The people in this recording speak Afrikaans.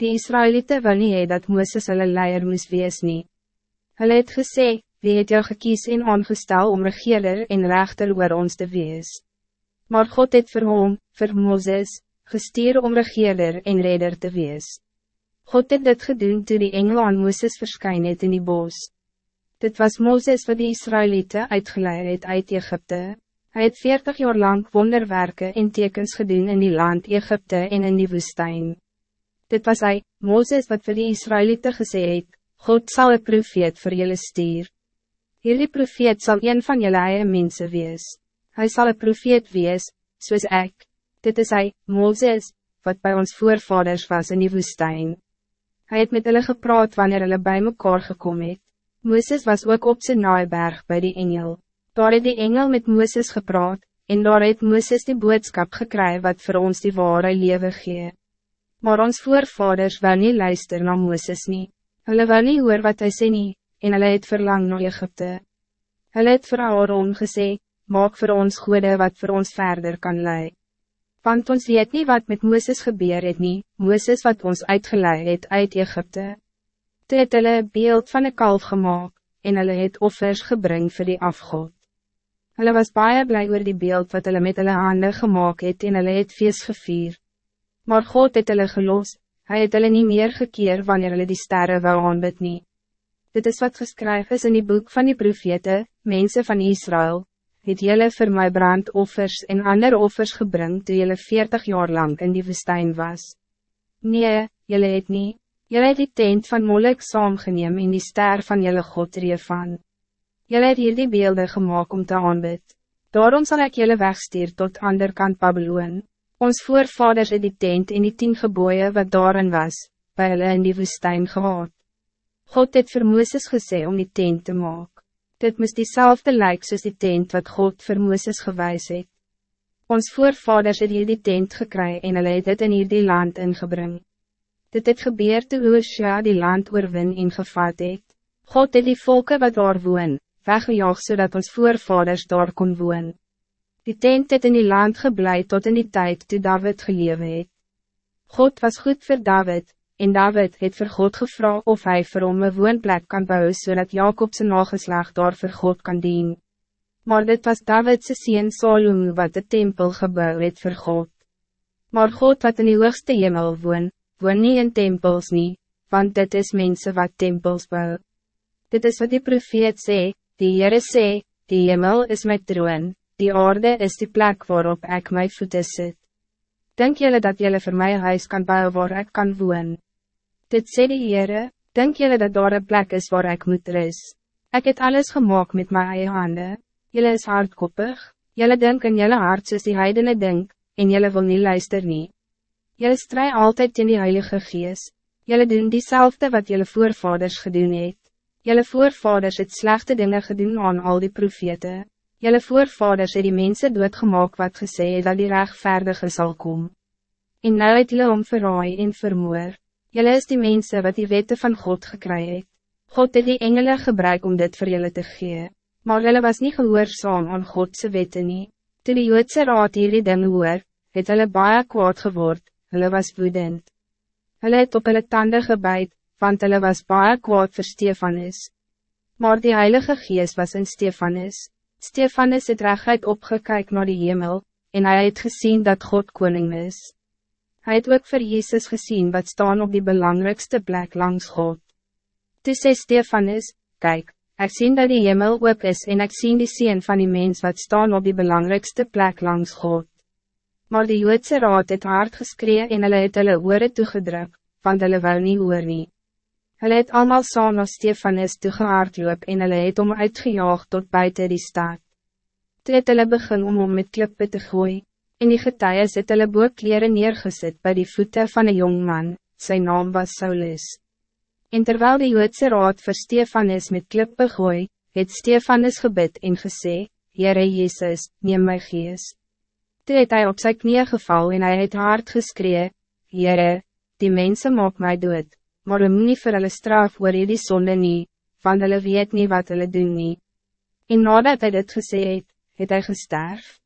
Die Israëlieten wil nie hee dat Mooses hulle leier moes wees nie. Hulle het gesê, wie het jou gekies en aangestel om regeerder en rechter oor ons te wees. Maar God het vir hom, vir Mooses, gestuur om regeerder en redder te wees. God het dit gedoen toe die engel aan Mooses verskyn het in die bos. Dit was Mooses wat die Israëlieten uitgeleid het uit Egypte. Hij het veertig jaar lang wonderwerken en tekens gedaan in die land Egypte en in die woestijn. Dit was hij, Moses wat voor die Israëlieten gesê het, God zal een profeet voor jullie stuur. Hierdie profeet zal een van jullie eie mense wees. Hij zal een profeet wees, soos ek. Dit is hij, Moses, wat bij ons voorvaders was in die woestijn. Hij het met hulle gepraat wanneer hulle bij mekaar gekom het. Moses was ook op zijn naaiberg bij die engel. Daar het die engel met Mooses gepraat, en daar het Mooses die boodskap gekry wat voor ons die ware lewe gee. Maar ons voorvaders wil nie luister na Mooses nie. Hulle wil nie hoor wat hy sê nie, en hulle het verlang na Egypte. Hulle het vir Aaron gesê, maak voor ons goede wat voor ons verder kan lei. Want ons weet niet wat met Mooses gebeur het nie, Mooses wat ons uitgeleid het uit Egypte. Toe het hulle beeld van een kalf gemaakt, en hulle het offers gebring vir die afgod. Hulle was baie blij oor die beeld wat hulle met hulle hande gemaakt het en hulle het feest gevier. Maar God het hulle gelos, hy het hulle nie meer gekeer wanneer hulle die sterren wou aanbid nie. Dit is wat geskryf is in die boek van die profete, mensen van Israël, het julle vir my brandoffers en ander offers gebring toe julle veertig jaar lang in die woestijn was. Nee, julle het nie, julle het die tent van Molek saamgeneem en die ster van julle God van. Jelle het hier die beelden gemaakt om te aanbid. Daarom zal ik jullie wegstuur tot ander kant Babylon. Ons voorvaders het die tent en die tien geboeien wat daarin was, bij hulle in die woestijn gehad. God het vir Mooses gesê om die tent te maken. Dit moest diezelfde lijk soos die tent wat God vir Mooses gewys het. Ons voorvaders het hier die tent gekry en hulle het dit in hier die land ingebring. Dit het gebeur toe Hoosja die land oorwin en gevat het. God het die volken wat daar woon, weggejaag zodat ons voorvaders daar kon woon. Die tent het in die land geblei tot in die tijd toe David gelewe het. God was goed voor David, en David het vir God gevra of hij vir hom een woonplek kan bouwen zodat Jacob zijn nageslag daar vir God kan dien. Maar dit was Davidse sien Salome wat de tempel gebouw het vir God. Maar God wat in die hoogste hemel woon, woon nie in tempels nie, want dit is mensen wat tempels bouw. Dit is wat die profeet sê, Die Heere sê, die hemel is mijn troon, die aarde is die plek waarop ik mijn voeten zit. Denk jullie dat jullie voor mij huis kan bouwen waar ik kan woon? Dit sê die Heere, denk jullie dat daar een plek is waar ik moet ris? Ik heb alles gemaakt met mijn eigen handen. Jullie is hardkoppig, jullie denk in jullie hart soos die heidene denk, en jullie wil niet luister nie. Jullie strijd altijd in die Heilige Geest. Jullie doen diezelfde wat jullie voorvaders gedoen het. Jelle voorvaders het slechte dingen gedaan aan al die profete. Jelle voorvaders het die mensen doodgemaak wat gesê het dat die rechtvaardige zal komen. En nou het jylle om verraai en vermoor. Jelle is die mensen wat die wette van God gekry het. God het die engelen gebruik om dit voor jullie te gee. Maar jelle was niet gehoorzaam aan Godse wette nie. Toe die Joodse raad hierdie ding hoor, het hulle baie kwaad geword, hulle was woedend. Hulle het op hulle tanden gebijt, want hulle was baie kwaad vir Stefanus. Maar die Heilige Geest was in Stefanus. Stefanus het recht opgekyk naar die hemel, en hij het gezien dat God koning is. Hij het ook voor Jezus gezien wat staan op die belangrijkste plek langs God. Toe sê Stefanus, kijk, ik zie dat die hemel op is en ik zie die sien van die mens wat staan op die belangrijkste plek langs God. Maar die Joodse raad het hard geskree en hulle het hulle oore toegedruk, want hulle wou nie hoor nie. Hulle het allemaal saam na Stefanus toegehaard loop en hulle het om uitgejaagd tot buiten die stad. Toe het hulle begin om om met klippe te gooi, en die getuies het hulle boekleren neergezet bij die voeten van een jong man, zijn naam was Saulus. En terwijl de Joodse raad voor Stefanus met klippe gooi, het Stefanus gebid en gesê, Heere Jezus, neem my gees. Toe het hy op sy knie geval en hij het hard geskree, Heere, die mensen maak mij dood maar om nie vir hulle straf oor die sonde nie, want hulle weet nie wat hulle doen nie. En nadat hy dit gesê het, het hy gesterf.